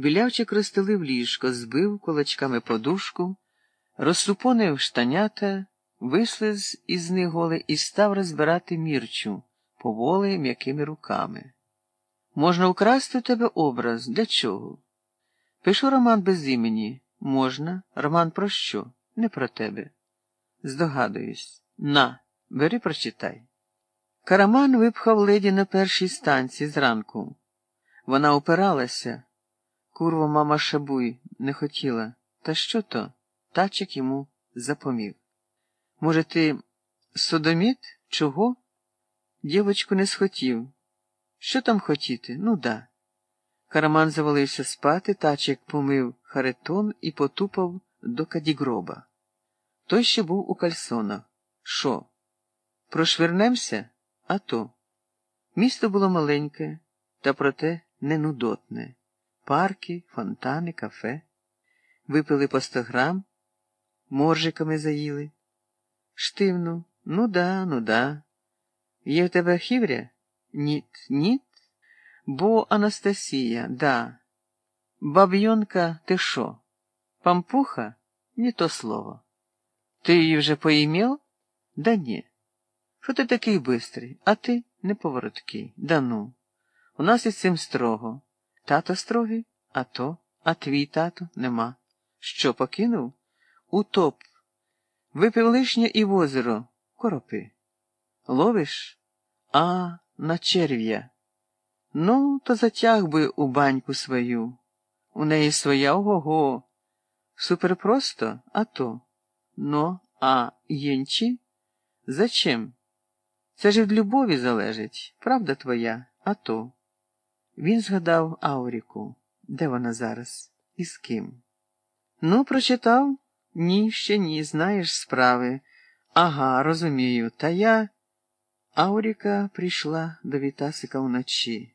Білявчик розстелив ліжко, збив кулачками подушку, розсупонив штанята, вислиз із них голе і став розбирати мірчу поволі м'якими руками. Можна украсти у тебе образ. Для чого? Пишу роман без імені. Можна. Роман про що? Не про тебе. Здогадуюсь. На, бери прочитай. Караман випхав леді на першій станції зранку. Вона опиралася. Курва, мама шабуй, не хотіла. Та що то? Тачик йому запомів. Може, ти содоміт? Чого? Дівочку не схотів. Що там хотіти? Ну да. Караман завалився спати, тачик помив харитон і потупав до кадігроба. Той ще був у кальсонах. Що? Прошвернемся? А то. Місто було маленьке, та проте не нудотне. Парки, фонтани, кафе. Випили по сто грам, моржиками заїли. Штивно, ну да, ну да. Є в тебе хівря? Ніт, ніт? Бо Анастасія, да. Бабйонка, ти шо? Пампуха? Не то слово. Ти її вже поімел? Да ні. Що ти такий бистрий, а ти неповороткий. Да ну. У нас із цим строго. Тато строгий, а то, а твій тато нема. Що покинув? Утоп. Випив лишнє і в озеро. Коропи. Ловиш? А, на черв'я. Ну, то затяг би у баньку свою. У неї своя ого-го. Супер просто, а то. Но, а єнчі? Зачем? Це ж від любові залежить, правда твоя, а то. Він згадав Ауріку. Де вона зараз? І з ким? Ну, прочитав? Ні, ще ні, знаєш справи. Ага, розумію. Та я. Ауріка прийшла до Вітасика вночі.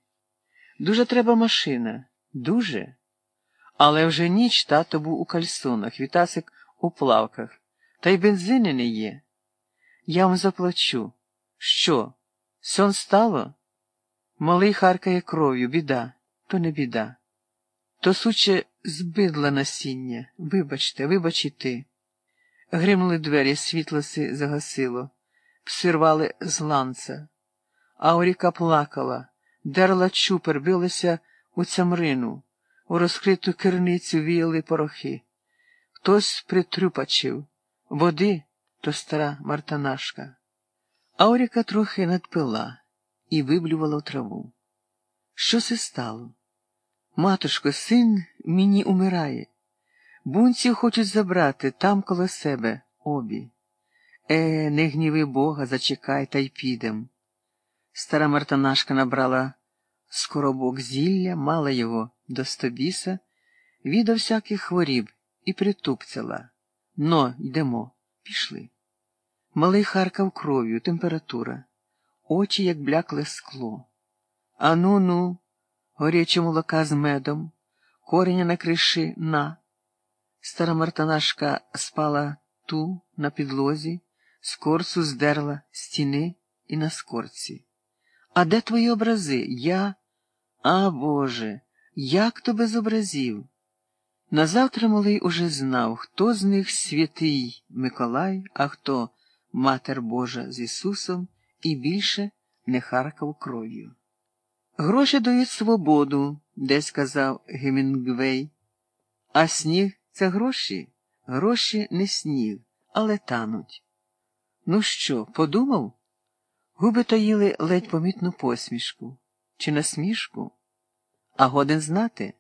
Дуже треба машина. Дуже. Але вже ніч тато був у кальсонах, Вітасик у плавках, та й бензини не є. Я вам заплачу. Що? Сон стало? Малий харкає кров'ю, біда, то не біда. То суче збидла насіння. Вибачте, вибач і ти. Гримнули двері, світлоси загасило, пси рвали з ланца. Ауріка плакала, дерла чупер, билася у цямрину, у розкриту керницю віяли порохи. Хтось притрюпачив, води то стара мартанашка. Ауріка трохи надпила і виблювала в траву. Що це стало? Матушко, син мені умирає. Бунців хочуть забрати там коло себе обі. Е, не гніви Бога, зачекай та й підем. Стара мартанашка набрала скоробок зілля, мала його до стобіса, віда всяких хворіб і притупцяла. Но, йдемо, пішли. Малий харкав кров'ю, температура, очі, як блякле скло. Ану ну, горяче молока з медом, кореня на криші на. Стара мартанашка спала ту на підлозі, скорцу здерла стіни і на скорці. А де твої образи? Я. А Боже, як то без образів? Назавтра малий уже знав, хто з них святий Миколай, а хто Матер Божа з Ісусом і більше не харкав кров'ю. Гроші дають свободу, десь казав Гемінгвей, а сніг це гроші, гроші не сніг, але тануть. Ну що, подумав? Губи таїли ледь помітну посмішку чи насмішку, а годен знати.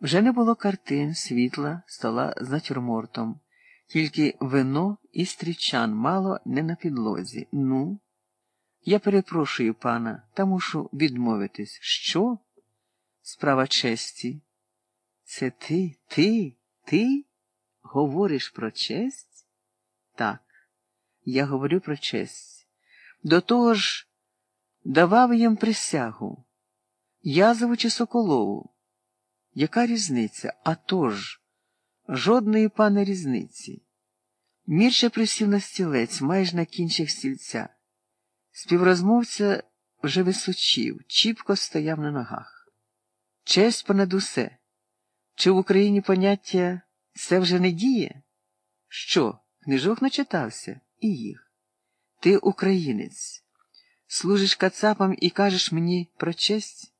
Вже не було картин, світла, стола з натюрмортом, тільки вино і стрічан мало не на підлозі. Ну, я перепрошую пана, та мушу відмовитись. Що? Справа честі. Це ти, ти, ти говориш про честь? Так, я говорю про честь. До того ж, давав їм присягу. Язову чи Соколову. Яка різниця? А тож, жодної пане різниці. Мірча присів на стілець майже на кінчик стільця. Співрозмовця вже височів, чіпко стояв на ногах. Честь понад усе. Чи в Україні поняття це вже не діє? Що, книжок начитався і їх? Ти українець, служиш кацапам і кажеш мені про честь?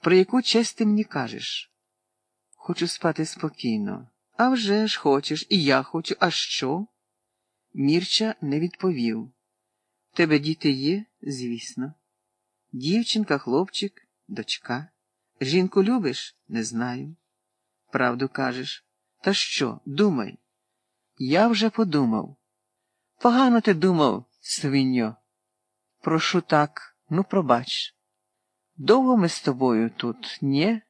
Про яку честь ти мені кажеш? Хочу спати спокійно. А вже ж хочеш, і я хочу. А що? Мірча не відповів. Тебе діти є, звісно. Дівчинка, хлопчик, дочка. Жінку любиш? Не знаю. Правду кажеш. Та що, думай? Я вже подумав. Погано ти думав, свиньо. Прошу так, ну пробач. Довго ми з тобою тут, ні?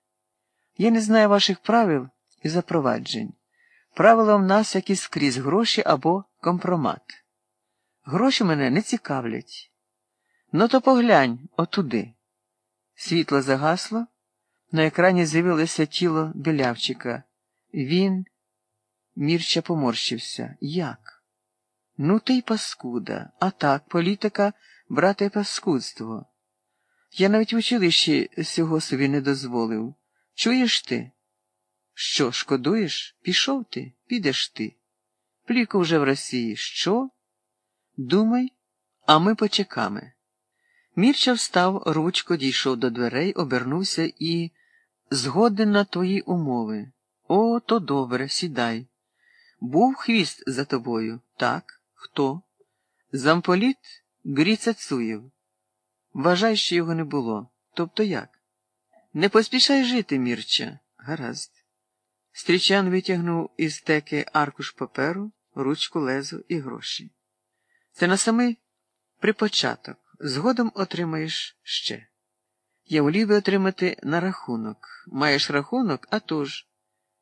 Я не знаю ваших правил і запроваджень. Правила в нас якісь скрізь гроші або компромат. Гроші мене не цікавлять. Ну, то поглянь отуди. Світло загасло, на екрані з'явилося тіло білявчика. Він, Мірча поморщився. Як? Ну, ти й паскуда, а так, політика, брате паскудство. Я навіть в училищі цього собі не дозволив. Чуєш ти? Що, шкодуєш? Пішов ти, підеш ти. Пліку вже в Росії. Що? Думай, а ми почекаємо. Мірча встав, ручко дійшов до дверей, обернувся і згоден на твої умови. О, то добре, сідай. Був хвіст за тобою. Так? Хто? Замполіт Гріцацуєв. Вважай, що його не було. Тобто як? Не поспішай жити, Мірча. Гаразд. Стрічан витягнув із теки аркуш паперу, ручку, лезо і гроші. Це на самий припочаток. Згодом отримаєш ще. Я волів би отримати на рахунок. Маєш рахунок, а тож.